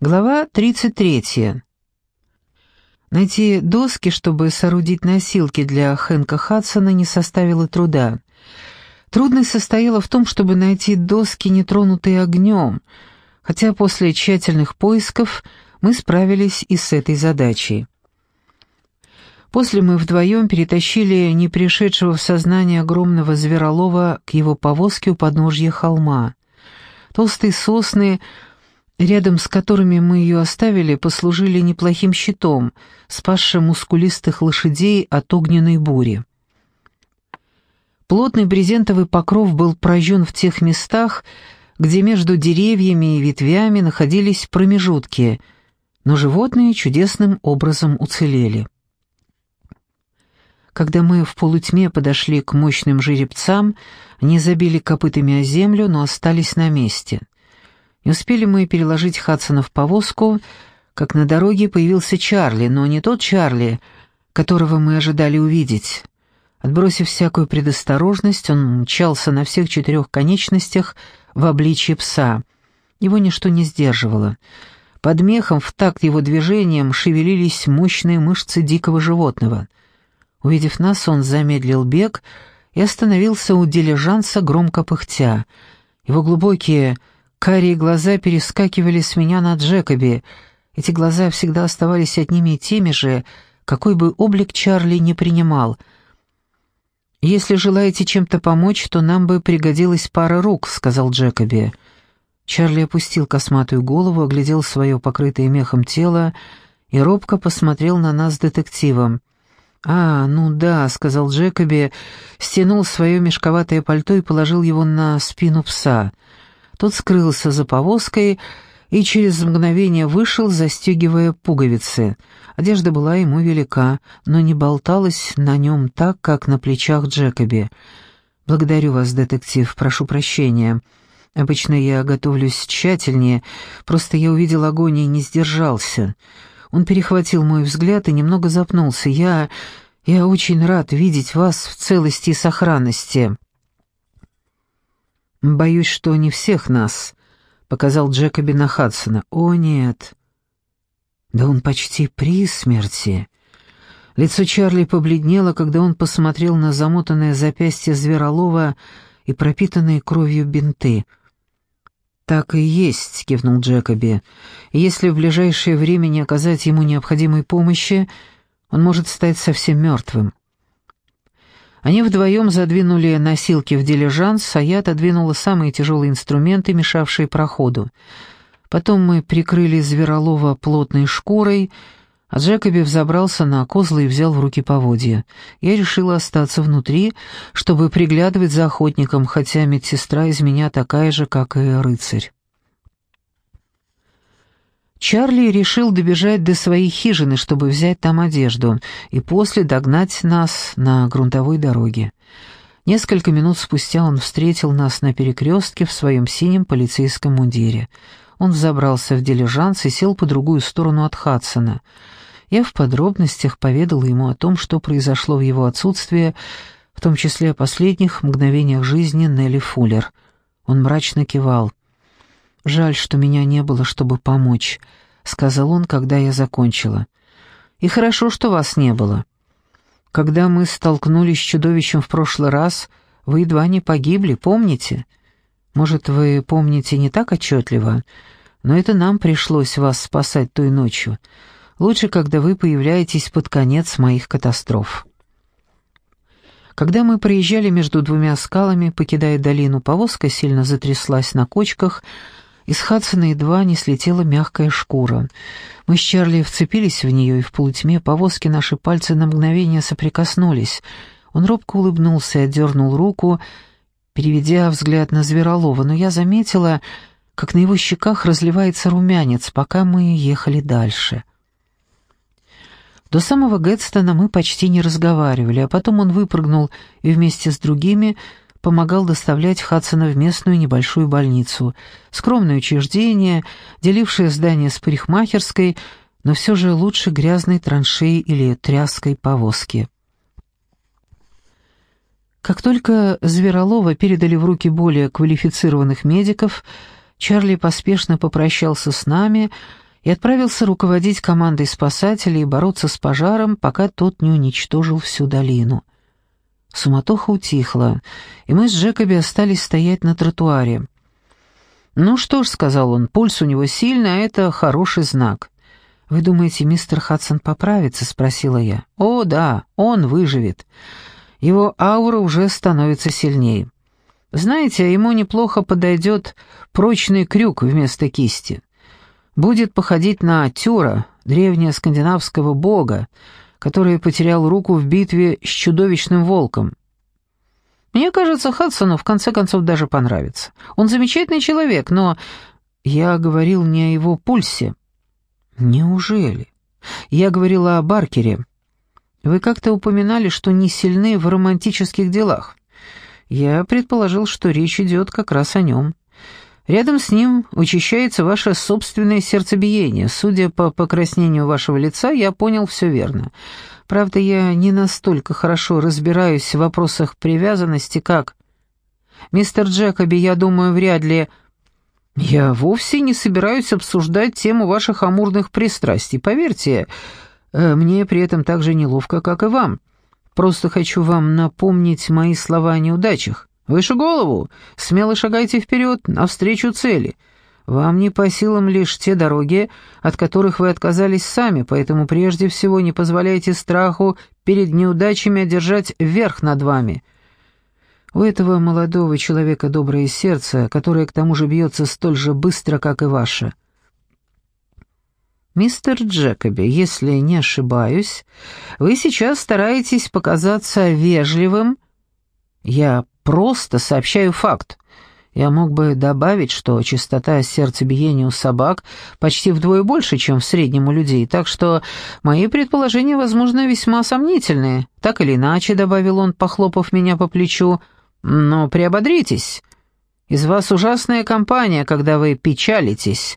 Глава 33. Найти доски, чтобы соорудить носилки для Хэнка Хадсона, не составило труда. Трудность состояла в том, чтобы найти доски, не тронутые огнем, хотя после тщательных поисков мы справились и с этой задачей. После мы вдвоем перетащили не пришедшего в сознание огромного зверолова к его повозке у подножья холма. Толстые сосны рядом с которыми мы ее оставили, послужили неплохим щитом, спасшим мускулистых лошадей от огненной бури. Плотный брезентовый покров был прожжен в тех местах, где между деревьями и ветвями находились промежутки, но животные чудесным образом уцелели. Когда мы в полутьме подошли к мощным жеребцам, они забили копытами о землю, но остались на месте — не успели мы переложить Хадсона в повозку, как на дороге появился Чарли, но не тот Чарли, которого мы ожидали увидеть. Отбросив всякую предосторожность, он мчался на всех четырех конечностях в обличье пса. Его ничто не сдерживало. Под мехом в такт его движением шевелились мощные мышцы дикого животного. Увидев нас, он замедлил бег и остановился у дилижанса, громко пыхтя. Его глубокие Карие глаза перескакивали с меня на Джекоби. Эти глаза всегда оставались одними и теми же, какой бы облик Чарли не принимал. «Если желаете чем-то помочь, то нам бы пригодилась пара рук», — сказал Джекоби. Чарли опустил косматую голову, оглядел свое покрытое мехом тело и робко посмотрел на нас с детективом. «А, ну да», — сказал Джекоби, стянул свое мешковатое пальто и положил его на спину пса — тот скрылся за повозкой и через мгновение вышел, застегивая пуговицы. Одежда была ему велика, но не болталась на нем так, как на плечах Джекоби. «Благодарю вас, детектив, прошу прощения. Обычно я готовлюсь тщательнее, просто я увидел огонь и не сдержался». Он перехватил мой взгляд и немного запнулся. «Я... я очень рад видеть вас в целости и сохранности». «Боюсь, что не всех нас», — показал Джекоби на Хадсона. «О, нет». «Да он почти при смерти». Лицо Чарли побледнело, когда он посмотрел на замотанное запястье Зверолова и пропитанные кровью бинты. «Так и есть», — кивнул Джекоби. «Если в ближайшее время не оказать ему необходимой помощи, он может стать совсем мертвым». Они вдвоем задвинули носилки в дилижанс, а я отодвинула самые тяжелые инструменты, мешавшие проходу. Потом мы прикрыли Зверолова плотной шкурой, а Джекоби взобрался на козлы и взял в руки поводья. Я решила остаться внутри, чтобы приглядывать за охотником, хотя медсестра из меня такая же, как и рыцарь. Чарли решил добежать до своей хижины, чтобы взять там одежду, и после догнать нас на грунтовой дороге. Несколько минут спустя он встретил нас на перекрестке в своем синем полицейском мундире. Он взобрался в дилижанс и сел по другую сторону от Хадсона. Я в подробностях поведал ему о том, что произошло в его отсутствие, в том числе о последних мгновениях жизни Нелли Фуллер. Он мрачно кивал. «Жаль, что меня не было, чтобы помочь», — сказал он, когда я закончила. «И хорошо, что вас не было. Когда мы столкнулись с чудовищем в прошлый раз, вы едва не погибли, помните? Может, вы помните не так отчетливо, но это нам пришлось вас спасать той ночью. Лучше, когда вы появляетесь под конец моих катастроф». Когда мы проезжали между двумя скалами, покидая долину, повозка сильно затряслась на кочках, из Хадсона едва не слетела мягкая шкура. Мы с Чарли вцепились в нее, и в полутьме повозки наши пальцы на мгновение соприкоснулись. Он робко улыбнулся и отдернул руку, переведя взгляд на Зверолова, но я заметила, как на его щеках разливается румянец, пока мы ехали дальше. До самого Гэтстона мы почти не разговаривали, а потом он выпрыгнул и вместе с другими помогал доставлять Хадсона в местную небольшую больницу. Скромное учреждение, делившее здание с парикмахерской, но все же лучше грязной траншеи или тряской повозки. Как только Зверолова передали в руки более квалифицированных медиков, Чарли поспешно попрощался с нами и отправился руководить командой спасателей и бороться с пожаром, пока тот не уничтожил всю долину. Суматоха утихла, и мы с Джекоби остались стоять на тротуаре. «Ну что ж», — сказал он, — «пульс у него сильный, а это хороший знак». «Вы думаете, мистер Хадсон поправится?» — спросила я. «О, да, он выживет. Его аура уже становится сильнее. Знаете, ему неплохо подойдет прочный крюк вместо кисти. Будет походить на Тюра, древнего скандинавского бога, который потерял руку в битве с чудовищным волком. Мне кажется, Хадсону в конце концов даже понравится. Он замечательный человек, но я говорил не о его пульсе. Неужели? Я говорила о Баркере. Вы как-то упоминали, что не сильны в романтических делах. Я предположил, что речь идет как раз о нем. Рядом с ним учащается ваше собственное сердцебиение. Судя по покраснению вашего лица, я понял все верно. Правда, я не настолько хорошо разбираюсь в вопросах привязанности, как... Мистер Джекоби, я думаю, вряд ли... Я вовсе не собираюсь обсуждать тему ваших амурных пристрастий. Поверьте, э, мне при этом так же неловко, как и вам. Просто хочу вам напомнить мои слова о неудачах. Выше голову, смело шагайте вперед, навстречу цели. Вам не по силам лишь те дороги, от которых вы отказались сами, поэтому прежде всего не позволяйте страху перед неудачами одержать верх над вами. У этого молодого человека доброе сердце, которое к тому же бьется столь же быстро, как и ваше. Мистер Джекоби, если не ошибаюсь, вы сейчас стараетесь показаться вежливым. Я просто сообщаю факт. Я мог бы добавить, что частота сердцебиения у собак почти вдвое больше, чем в среднем у людей, так что мои предположения, возможно, весьма сомнительные. Так или иначе, добавил он, похлопав меня по плечу, но приободритесь. Из вас ужасная компания, когда вы печалитесь.